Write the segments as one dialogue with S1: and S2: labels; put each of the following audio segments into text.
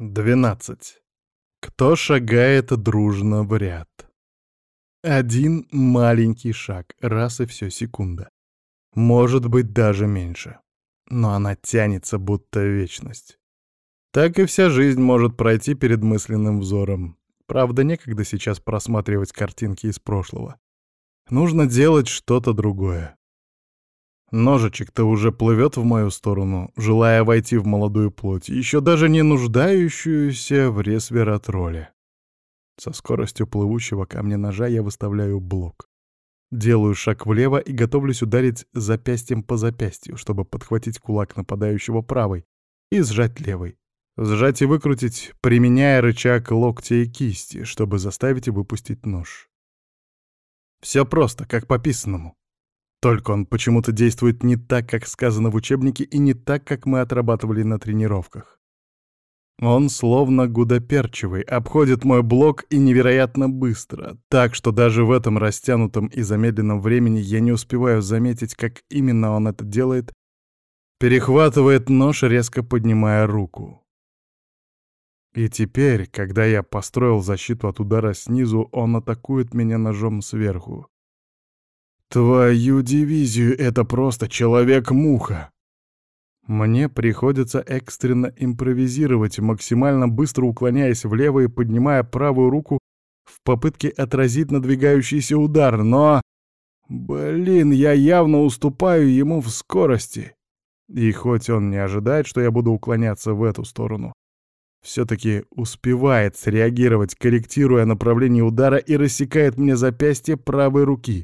S1: 12. Кто шагает дружно в ряд? Один маленький шаг, раз и все секунда. Может быть, даже меньше. Но она тянется, будто вечность. Так и вся жизнь может пройти перед мысленным взором. Правда, некогда сейчас просматривать картинки из прошлого. Нужно делать что-то другое. Ножичек-то уже плывет в мою сторону, желая войти в молодую плоть, еще даже не нуждающуюся в ресвератроле. Со скоростью плывущего ко мне ножа я выставляю блок. Делаю шаг влево и готовлюсь ударить запястьем по запястью, чтобы подхватить кулак нападающего правой и сжать левой. Сжать и выкрутить, применяя рычаг локтя и кисти, чтобы заставить выпустить нож. Все просто, как по писанному. Только он почему-то действует не так, как сказано в учебнике, и не так, как мы отрабатывали на тренировках. Он словно гудоперчивый, обходит мой блок и невероятно быстро, так что даже в этом растянутом и замедленном времени я не успеваю заметить, как именно он это делает, перехватывает нож, резко поднимая руку. И теперь, когда я построил защиту от удара снизу, он атакует меня ножом сверху. Твою дивизию, это просто человек-муха. Мне приходится экстренно импровизировать, максимально быстро уклоняясь влево и поднимая правую руку в попытке отразить надвигающийся удар, но... Блин, я явно уступаю ему в скорости. И хоть он не ожидает, что я буду уклоняться в эту сторону, все-таки успевает среагировать, корректируя направление удара и рассекает мне запястье правой руки.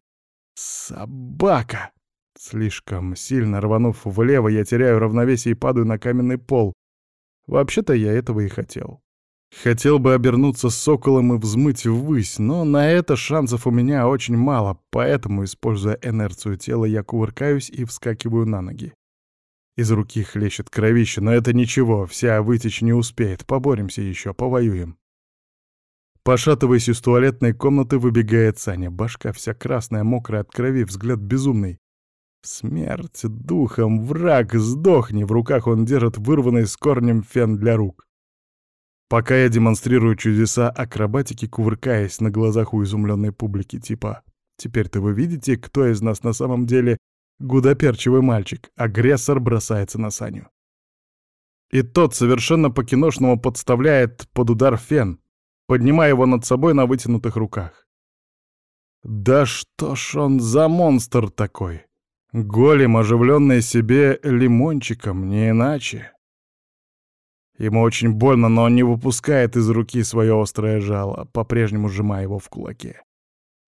S1: Собака! Слишком сильно рванув влево, я теряю равновесие и падаю на каменный пол. Вообще-то я этого и хотел. Хотел бы обернуться соколом и взмыть ввысь, но на это шансов у меня очень мало, поэтому, используя инерцию тела, я кувыркаюсь и вскакиваю на ноги. Из руки хлещет кровище, но это ничего, вся вытечь не успеет, поборемся еще, повоюем. Пошатываясь из туалетной комнаты, выбегает Саня. Башка вся красная, мокрая от крови, взгляд безумный. Смерть духом, враг, сдохни! В руках он держит вырванный с корнем фен для рук. Пока я демонстрирую чудеса акробатики, кувыркаясь на глазах у изумленной публики, типа «Теперь-то вы видите, кто из нас на самом деле гудоперчивый мальчик?» Агрессор бросается на Саню. И тот совершенно по-киношному подставляет под удар фен — поднимая его над собой на вытянутых руках. Да что ж он за монстр такой? Голем, оживленный себе лимончиком, не иначе. Ему очень больно, но он не выпускает из руки свое острое жало, по-прежнему сжимая его в кулаке.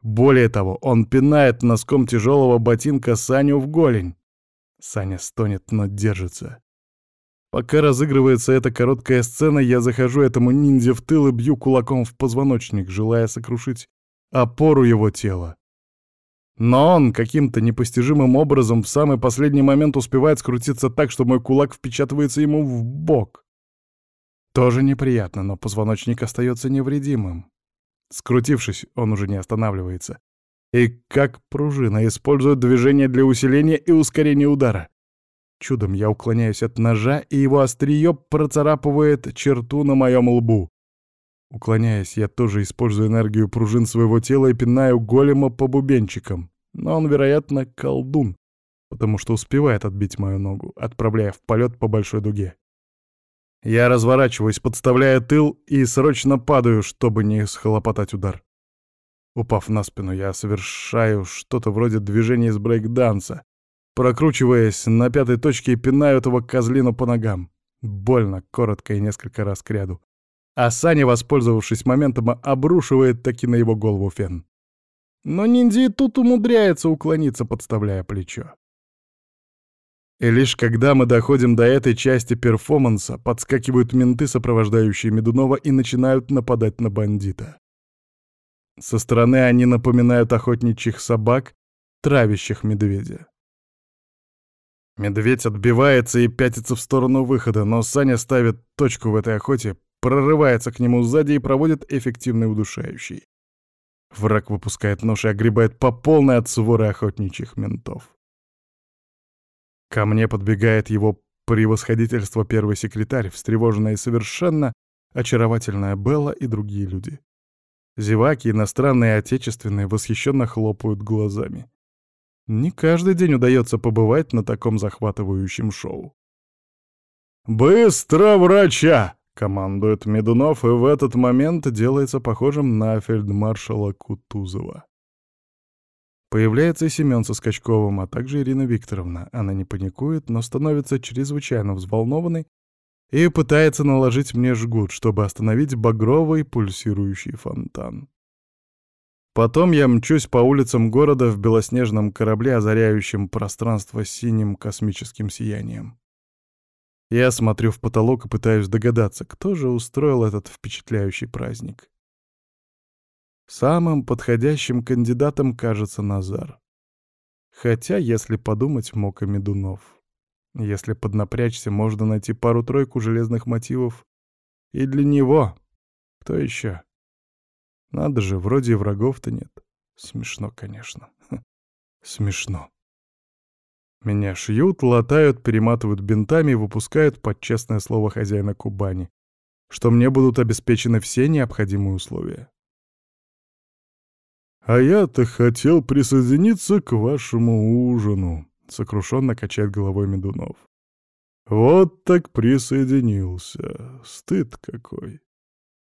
S1: Более того, он пинает носком тяжелого ботинка Саню в голень. Саня стонет, но держится. Пока разыгрывается эта короткая сцена, я захожу этому ниндзя в тыл и бью кулаком в позвоночник, желая сокрушить опору его тела. Но он каким-то непостижимым образом в самый последний момент успевает скрутиться так, что мой кулак впечатывается ему в бок. Тоже неприятно, но позвоночник остается невредимым. Скрутившись, он уже не останавливается. И как пружина использует движение для усиления и ускорения удара. Чудом я уклоняюсь от ножа, и его острие процарапывает черту на моем лбу. Уклоняясь, я тоже использую энергию пружин своего тела и пинаю голема по бубенчикам. Но он, вероятно, колдун, потому что успевает отбить мою ногу, отправляя в полет по большой дуге. Я разворачиваюсь, подставляя тыл и срочно падаю, чтобы не схлопотать удар. Упав на спину, я совершаю что-то вроде движения из брейк-данса, Прокручиваясь на пятой точке, пинаю этого козлину по ногам. Больно, коротко и несколько раз к ряду. А Саня, воспользовавшись моментом, обрушивает таки на его голову фен. Но ниндзя тут умудряется уклониться, подставляя плечо. И лишь когда мы доходим до этой части перформанса, подскакивают менты, сопровождающие Медунова, и начинают нападать на бандита. Со стороны они напоминают охотничьих собак, травящих медведя. Медведь отбивается и пятится в сторону выхода, но Саня ставит точку в этой охоте, прорывается к нему сзади и проводит эффективный удушающий. Враг выпускает нож и огребает по полной от своры охотничьих ментов. Ко мне подбегает его превосходительство первый секретарь, встревоженный совершенно очаровательная Белла и другие люди. Зеваки, иностранные и отечественные, восхищенно хлопают глазами. Не каждый день удается побывать на таком захватывающем шоу. «Быстро врача!» — командует Медунов, и в этот момент делается похожим на фельдмаршала Кутузова. Появляется и Семен со Скачковым, а также Ирина Викторовна. Она не паникует, но становится чрезвычайно взволнованной и пытается наложить мне жгут, чтобы остановить багровый пульсирующий фонтан. Потом я мчусь по улицам города в белоснежном корабле, озаряющем пространство синим космическим сиянием. Я смотрю в потолок и пытаюсь догадаться, кто же устроил этот впечатляющий праздник. Самым подходящим кандидатом кажется Назар. Хотя, если подумать, мог и Медунов. Если поднапрячься, можно найти пару-тройку железных мотивов и для него. Кто еще? Надо же, вроде врагов-то нет. Смешно, конечно. Смешно. Меня шьют, латают, перематывают бинтами и выпускают под честное слово хозяина Кубани, что мне будут обеспечены все необходимые условия. «А я-то хотел присоединиться к вашему ужину», — сокрушенно качает головой Медунов. «Вот так присоединился. Стыд какой.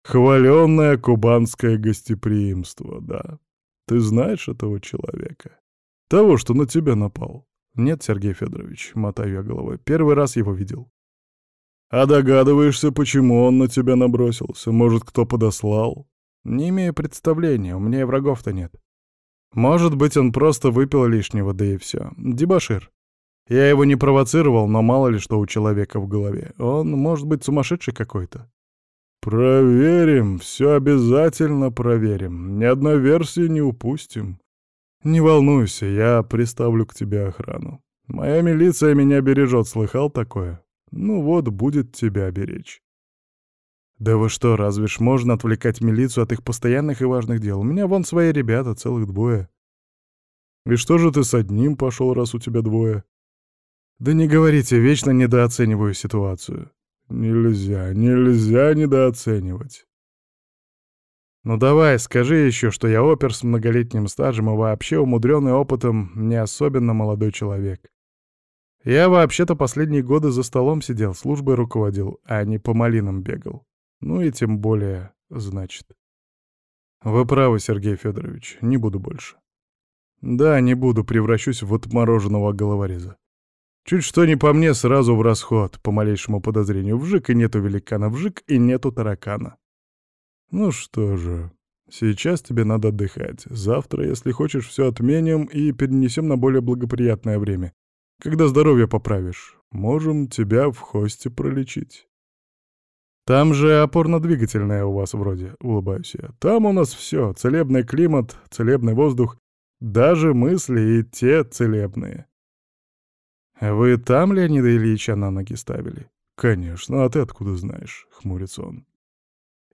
S1: Хваленное кубанское гостеприимство, да. Ты знаешь этого человека? Того, что на тебя напал?» «Нет, Сергей Федорович», — мотаю я головой. «Первый раз его видел». «А догадываешься, почему он на тебя набросился? Может, кто подослал?» Не имею представления, у меня и врагов-то нет. Может быть, он просто выпил лишнего, да и все. Дебашир. Я его не провоцировал, но мало ли что у человека в голове. Он, может быть, сумасшедший какой-то. Проверим, все обязательно проверим. Ни одной версии не упустим. Не волнуйся, я приставлю к тебе охрану. Моя милиция меня бережет, слыхал такое? Ну вот, будет тебя беречь. «Да вы что, разве ж можно отвлекать милицию от их постоянных и важных дел? У меня вон свои ребята, целых двое». «И что же ты с одним пошел, раз у тебя двое?» «Да не говорите, вечно недооцениваю ситуацию». «Нельзя, нельзя недооценивать». «Ну давай, скажи еще, что я опер с многолетним стажем и вообще умудренный опытом не особенно молодой человек. Я вообще-то последние годы за столом сидел, службой руководил, а не по малинам бегал. Ну и тем более, значит. Вы правы, Сергей Федорович, не буду больше. Да, не буду, превращусь в отмороженного головореза. Чуть что не по мне, сразу в расход, по малейшему подозрению. Вжик и нету великана, вжик и нету таракана. Ну что же, сейчас тебе надо отдыхать. Завтра, если хочешь, все отменим и перенесем на более благоприятное время. Когда здоровье поправишь, можем тебя в хосте пролечить. Там же опорно-двигательная у вас вроде, улыбаюсь я. Там у нас все, целебный климат, целебный воздух, даже мысли и те целебные. Вы там Леонида Ильича на ноги ставили? Конечно, а ты откуда знаешь, хмурится он.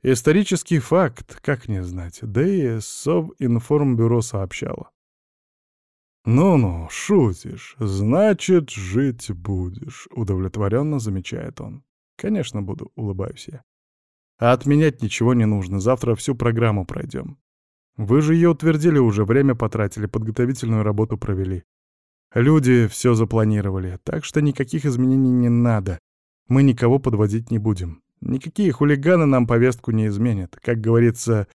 S1: Исторический факт, как не знать, да и Совинформбюро сообщало. «Ну-ну, шутишь, значит, жить будешь», — удовлетворенно замечает он. «Конечно буду», — улыбаюсь я. «А отменять ничего не нужно, завтра всю программу пройдем. Вы же ее утвердили уже, время потратили, подготовительную работу провели. Люди все запланировали, так что никаких изменений не надо. Мы никого подводить не будем. Никакие хулиганы нам повестку не изменят. Как говорится,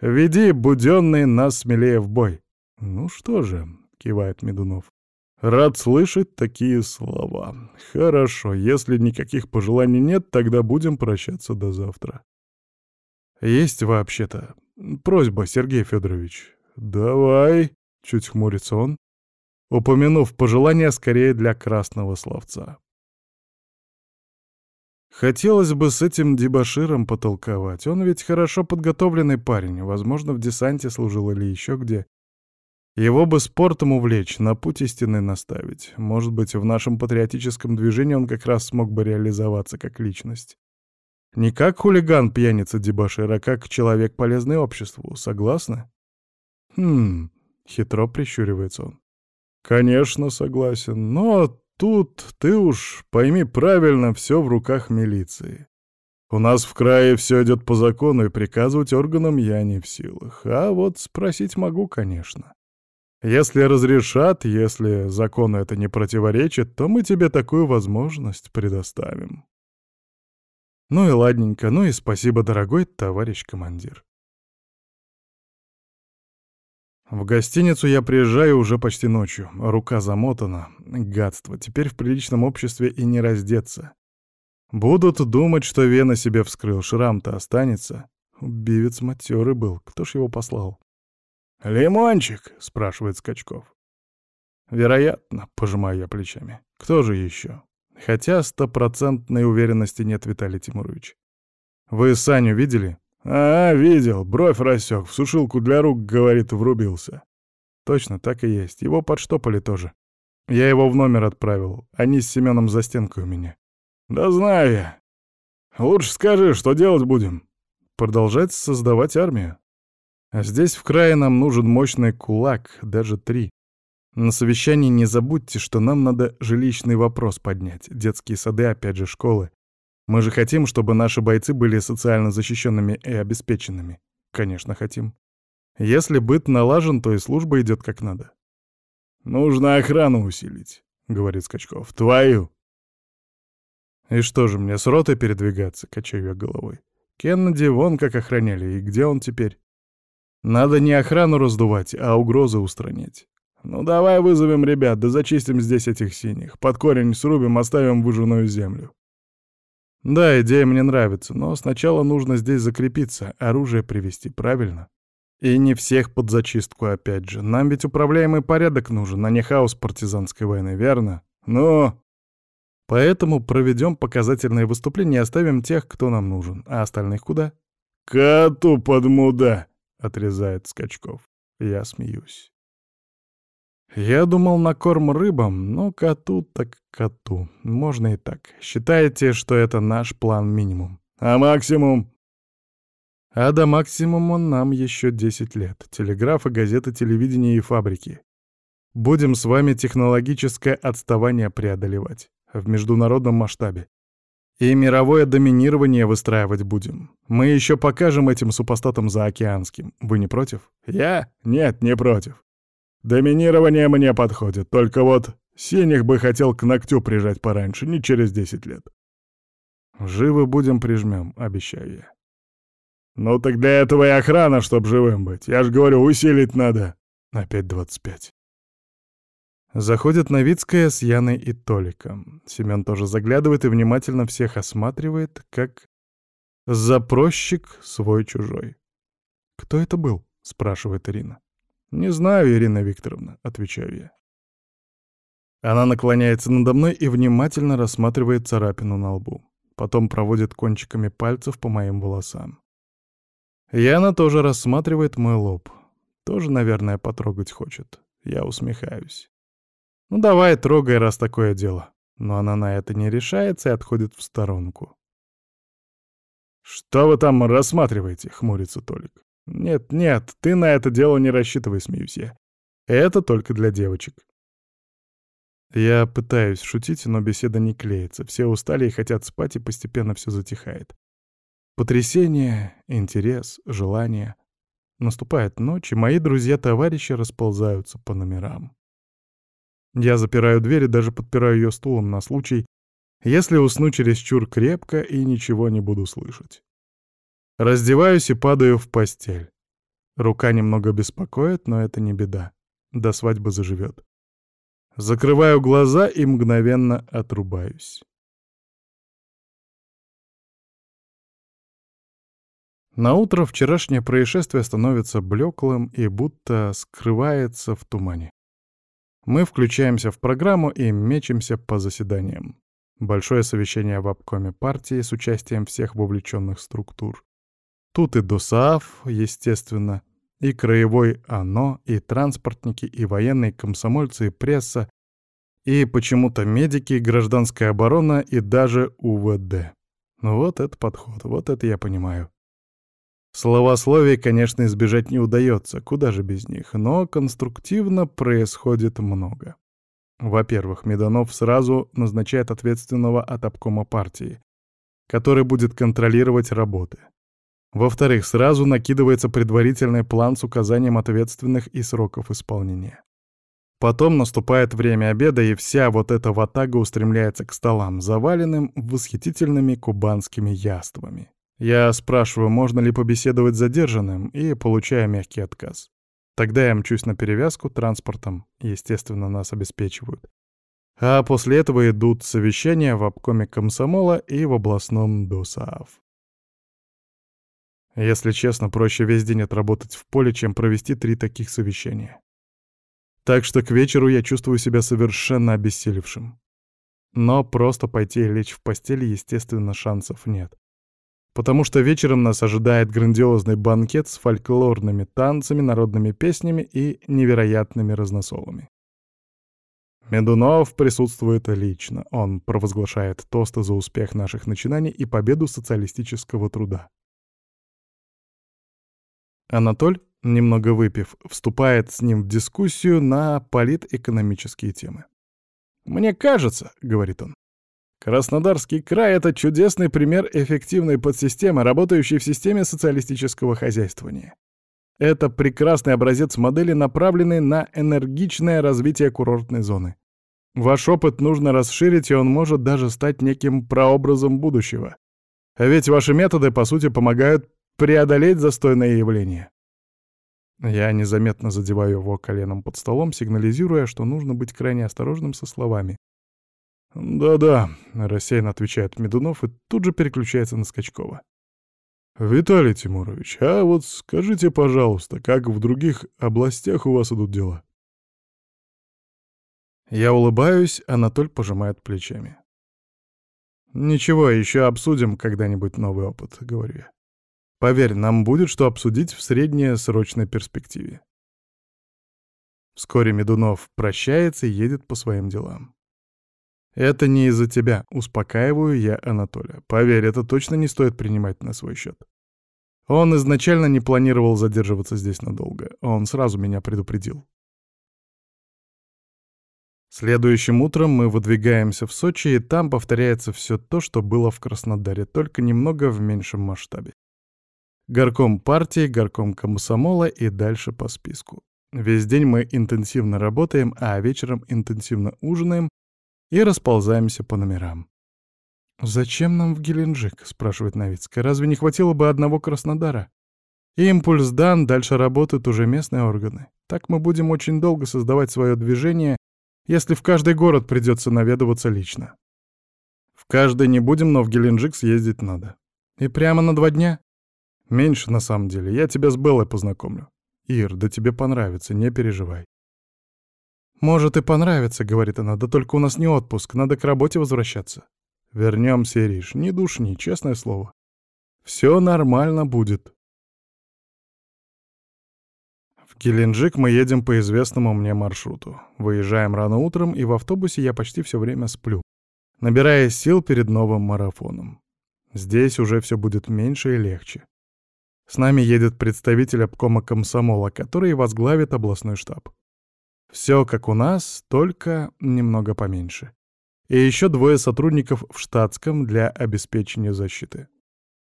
S1: «Веди, буденный, нас смелее в бой». «Ну что же», — кивает Медунов, Рад слышать такие слова. Хорошо, если никаких пожеланий нет, тогда будем прощаться до завтра. Есть вообще-то просьба, Сергей Федорович. Давай, чуть хмурится он, упомянув пожелание скорее для красного словца. Хотелось бы с этим дебоширом потолковать. Он ведь хорошо подготовленный парень, возможно, в десанте служил или еще где. Его бы спортом увлечь, на путь истины наставить. Может быть, в нашем патриотическом движении он как раз смог бы реализоваться как личность. Не как хулиган, пьяница, дебошир, а как человек, полезный обществу. Согласны? Хм, хитро прищуривается он. Конечно, согласен, но тут ты уж пойми правильно, все в руках милиции. У нас в крае все идет по закону, и приказывать органам я не в силах. А вот спросить могу, конечно. Если разрешат, если закону это не противоречит, то мы тебе такую возможность предоставим. Ну и ладненько, ну и спасибо, дорогой товарищ командир. В гостиницу я приезжаю уже почти ночью. Рука замотана. Гадство. Теперь в приличном обществе и не раздеться. Будут думать, что вена себе вскрыл. Шрам-то останется. Убивец матерый был. Кто ж его послал? «Лимончик?» — спрашивает Скачков. «Вероятно», — пожимаю я плечами. «Кто же еще?» Хотя стопроцентной уверенности нет, Виталий Тимурович. «Вы Саню видели?» «А, видел. Бровь рассек. В сушилку для рук, говорит, врубился». «Точно, так и есть. Его подштопали тоже. Я его в номер отправил. Они с Семеном за стенкой у меня». «Да знаю я. Лучше скажи, что делать будем?» «Продолжать создавать армию. А здесь в крае нам нужен мощный кулак, даже три. На совещании не забудьте, что нам надо жилищный вопрос поднять, детские сады, опять же, школы. Мы же хотим, чтобы наши бойцы были социально защищенными и обеспеченными. Конечно, хотим. Если быт налажен, то и служба идет как надо. «Нужно охрану усилить», — говорит Скачков. «Твою». «И что же, мне с ротой передвигаться?» — качаю я головой. «Кеннеди вон как охраняли, и где он теперь?» Надо не охрану раздувать, а угрозы устранять. Ну давай вызовем ребят, да зачистим здесь этих синих. Под корень срубим, оставим выжженную землю. Да, идея мне нравится, но сначала нужно здесь закрепиться, оружие привести, правильно? И не всех под зачистку, опять же. Нам ведь управляемый порядок нужен, а не хаос партизанской войны, верно? Ну... Поэтому проведем показательные выступления и оставим тех, кто нам нужен. А остальных куда? Коту под муда! — отрезает Скачков. Я смеюсь. Я думал на корм рыбам, но коту так коту. Можно и так. Считайте, что это наш план минимум. А максимум? А до максимума нам еще 10 лет. Телеграфы, газеты, телевидение и фабрики. Будем с вами технологическое отставание преодолевать. В международном масштабе. И мировое доминирование выстраивать будем. Мы еще покажем этим супостатам заокеанским. Вы не против? Я? Нет, не против. Доминирование мне подходит, только вот синих бы хотел к ногтю прижать пораньше, не через 10 лет. Живы будем прижмем, обещаю я. Ну так для этого и охрана, чтоб живым быть. Я ж говорю, усилить надо. Опять 25. Заходит Новицкая с Яной и Толиком. Семен тоже заглядывает и внимательно всех осматривает, как запросчик свой-чужой. «Кто это был?» — спрашивает Ирина. «Не знаю, Ирина Викторовна», — отвечаю я. Она наклоняется надо мной и внимательно рассматривает царапину на лбу. Потом проводит кончиками пальцев по моим волосам. Яна тоже рассматривает мой лоб. Тоже, наверное, потрогать хочет. Я усмехаюсь. Ну давай, трогай, раз такое дело. Но она на это не решается и отходит в сторонку. «Что вы там рассматриваете?» — хмурится Толик. «Нет, нет, ты на это дело не рассчитывай, смеюсь я. Это только для девочек». Я пытаюсь шутить, но беседа не клеится. Все устали и хотят спать, и постепенно все затихает. Потрясение, интерес, желание. Наступает ночь, и мои друзья-товарищи расползаются по номерам. Я запираю дверь и даже подпираю ее стулом на случай, если усну чересчур крепко и ничего не буду слышать. Раздеваюсь и падаю в постель. Рука немного беспокоит, но это не беда. До свадьбы заживет. Закрываю глаза и мгновенно отрубаюсь. На утро вчерашнее происшествие становится блеклым и будто скрывается в тумане. Мы включаемся в программу и мечемся по заседаниям. Большое совещание в обкоме партии с участием всех вовлеченных структур. Тут и ДОСААФ, естественно, и краевой ОНО, и транспортники, и военные комсомольцы, и пресса, и почему-то медики, гражданская оборона и даже УВД. Ну вот это подход, вот это я понимаю. Словословий, конечно, избежать не удается, куда же без них, но конструктивно происходит много. Во-первых, Меданов сразу назначает ответственного от обкома партии. который будет контролировать работы. Во-вторых, сразу накидывается предварительный план с указанием ответственных и сроков исполнения. Потом наступает время обеда, и вся вот эта ватага устремляется к столам, заваленным восхитительными кубанскими яствами. Я спрашиваю, можно ли побеседовать с задержанным, и получаю мягкий отказ. Тогда я мчусь на перевязку транспортом, естественно, нас обеспечивают. А после этого идут совещания в обкоме комсомола и в областном ДОСААФ. Если честно, проще весь день отработать в поле, чем провести три таких совещания. Так что к вечеру я чувствую себя совершенно обессилевшим. Но просто пойти и лечь в постели, естественно, шансов нет. Потому что вечером нас ожидает грандиозный банкет с фольклорными танцами, народными песнями и невероятными разносолами. Медунов присутствует лично. Он провозглашает тосты за успех наших начинаний и победу социалистического труда. Анатоль, немного выпив, вступает с ним в дискуссию на политэкономические темы. «Мне кажется», — говорит он, — «Краснодарский край — это чудесный пример эффективной подсистемы, работающей в системе социалистического хозяйствования. Это прекрасный образец модели, направленный на энергичное развитие курортной зоны. Ваш опыт нужно расширить, и он может даже стать неким прообразом будущего. Ведь ваши методы, по сути, помогают преодолеть застойное явление. Я незаметно задеваю его коленом под столом, сигнализируя, что нужно быть крайне осторожным со словами. «Да-да», — рассеянно отвечает Медунов и тут же переключается на Скачкова. «Виталий Тимурович, а вот скажите, пожалуйста, как в других областях у вас идут дела?» Я улыбаюсь, Анатоль пожимает плечами. «Ничего, еще обсудим когда-нибудь новый опыт», — говорю я. «Поверь, нам будет что обсудить в среднесрочной перспективе». Вскоре Медунов прощается и едет по своим делам. «Это не из-за тебя», — успокаиваю я Анатолия. «Поверь, это точно не стоит принимать на свой счет». Он изначально не планировал задерживаться здесь надолго. Он сразу меня предупредил. Следующим утром мы выдвигаемся в Сочи, и там повторяется все то, что было в Краснодаре, только немного в меньшем масштабе. Горком партии, горком комсомола и дальше по списку. Весь день мы интенсивно работаем, а вечером интенсивно ужинаем и расползаемся по номерам. «Зачем нам в Геленджик?» — спрашивает Новицкая. «Разве не хватило бы одного Краснодара?» Импульс дан, дальше работают уже местные органы. Так мы будем очень долго создавать свое движение, если в каждый город придется наведываться лично. В каждый не будем, но в Геленджик съездить надо. И прямо на два дня? Меньше, на самом деле. Я тебя с Беллой познакомлю. Ир, да тебе понравится, не переживай. «Может и понравится», — говорит она, — «да только у нас не отпуск, надо к работе возвращаться». «Вернемся, Ириш, не душни, честное слово. Все нормально будет». В Геленджик мы едем по известному мне маршруту. Выезжаем рано утром, и в автобусе я почти все время сплю, набирая сил перед новым марафоном. Здесь уже все будет меньше и легче. С нами едет представитель обкома комсомола, который возглавит областной штаб. Все как у нас, только немного поменьше. И еще двое сотрудников в штатском для обеспечения защиты.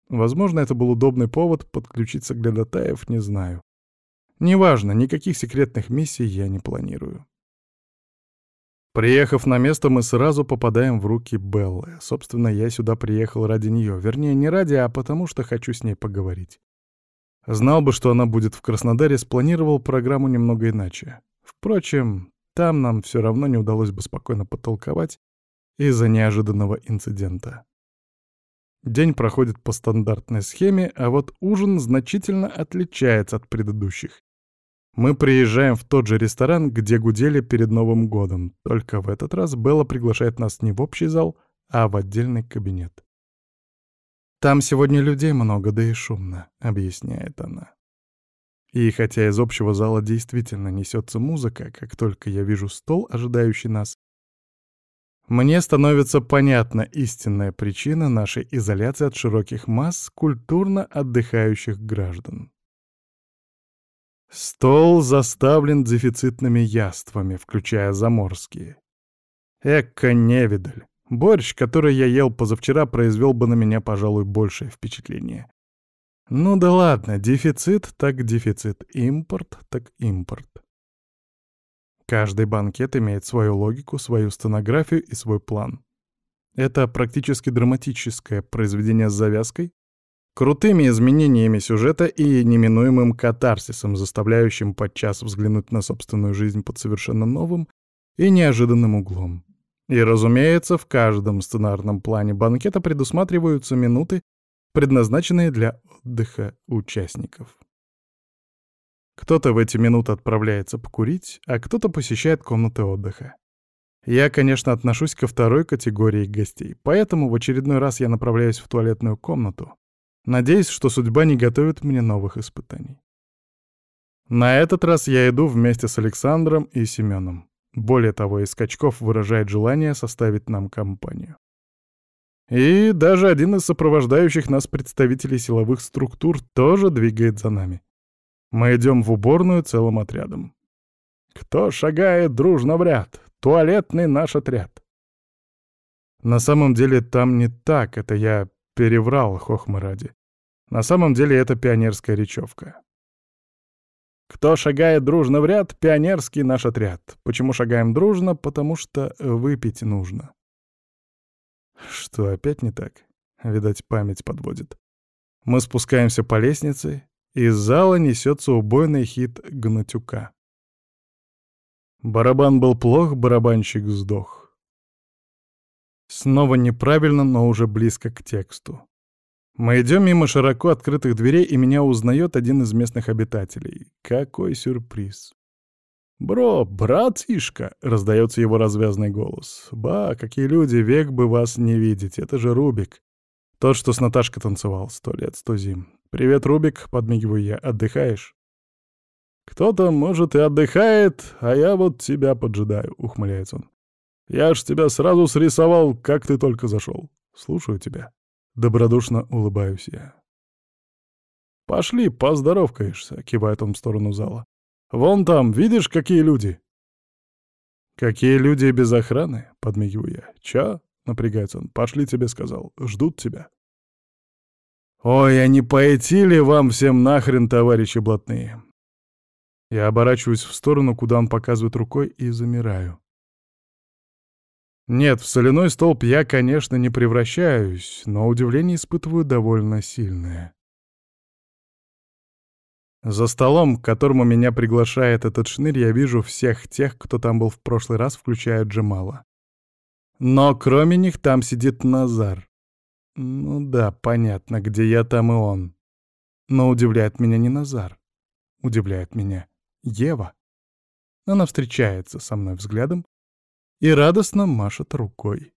S1: Возможно, это был удобный повод подключиться к глядатаев, не знаю. Неважно, никаких секретных миссий я не планирую. Приехав на место, мы сразу попадаем в руки Беллы. Собственно, я сюда приехал ради нее. Вернее, не ради, а потому что хочу с ней поговорить. Знал бы, что она будет в Краснодаре, спланировал программу немного иначе. Впрочем, там нам все равно не удалось бы спокойно потолковать из-за неожиданного инцидента. День проходит по стандартной схеме, а вот ужин значительно отличается от предыдущих. Мы приезжаем в тот же ресторан, где гудели перед Новым годом, только в этот раз Белла приглашает нас не в общий зал, а в отдельный кабинет. «Там сегодня людей много, да и шумно», — объясняет она. И хотя из общего зала действительно несется музыка, как только я вижу стол, ожидающий нас, мне становится понятна истинная причина нашей изоляции от широких масс культурно отдыхающих граждан. Стол заставлен дефицитными яствами, включая заморские. Эка невидаль. Борщ, который я ел позавчера, произвел бы на меня, пожалуй, большее впечатление. Ну да ладно, дефицит так дефицит, импорт так импорт. Каждый банкет имеет свою логику, свою стенографию и свой план. Это практически драматическое произведение с завязкой, крутыми изменениями сюжета и неминуемым катарсисом, заставляющим подчас взглянуть на собственную жизнь под совершенно новым и неожиданным углом. И, разумеется, в каждом сценарном плане банкета предусматриваются минуты, предназначенные для отдыха участников. Кто-то в эти минуты отправляется покурить, а кто-то посещает комнаты отдыха. Я, конечно, отношусь ко второй категории гостей, поэтому в очередной раз я направляюсь в туалетную комнату, надеясь, что судьба не готовит мне новых испытаний. На этот раз я иду вместе с Александром и Семеном. Более того, из скачков выражает желание составить нам компанию. И даже один из сопровождающих нас представителей силовых структур тоже двигает за нами. Мы идем в уборную целым отрядом. Кто шагает дружно в ряд? Туалетный наш отряд. На самом деле там не так, это я переврал, хохмы ради. На самом деле это пионерская речевка. Кто шагает дружно в ряд, пионерский наш отряд. Почему шагаем дружно? Потому что выпить нужно. Что, опять не так? Видать, память подводит. Мы спускаемся по лестнице, из зала несется убойный хит Гнатюка. Барабан был плох, барабанщик сдох. Снова неправильно, но уже близко к тексту. Мы идем мимо широко открытых дверей, и меня узнает один из местных обитателей. Какой сюрприз! «Бро, братишка!» — раздается его развязный голос. «Ба, какие люди, век бы вас не видеть, это же Рубик. Тот, что с Наташкой танцевал сто лет, сто зим. «Привет, Рубик», — подмигиваю я, — «отдыхаешь?» «Кто-то, может, и отдыхает, а я вот тебя поджидаю», — ухмыляется он. «Я ж тебя сразу срисовал, как ты только зашел. Слушаю тебя». Добродушно улыбаюсь я. «Пошли, поздоровкаешься», — кивает он в сторону зала. «Вон там, видишь, какие люди?» «Какие люди без охраны?» — подмигиваю я. «Чё?» — напрягается он. «Пошли, тебе сказал. Ждут тебя». «Ой, а не пойти ли вам всем нахрен, товарищи блатные?» Я оборачиваюсь в сторону, куда он показывает рукой, и замираю. Нет, в соляной столб я, конечно, не превращаюсь, но удивление испытываю довольно сильное. За столом, к которому меня приглашает этот шнырь, я вижу всех тех, кто там был в прошлый раз, включая Джемала. Но кроме них там сидит Назар. Ну да, понятно, где я, там и он. Но удивляет меня не Назар. Удивляет меня Ева. Она встречается со мной взглядом и радостно машет рукой.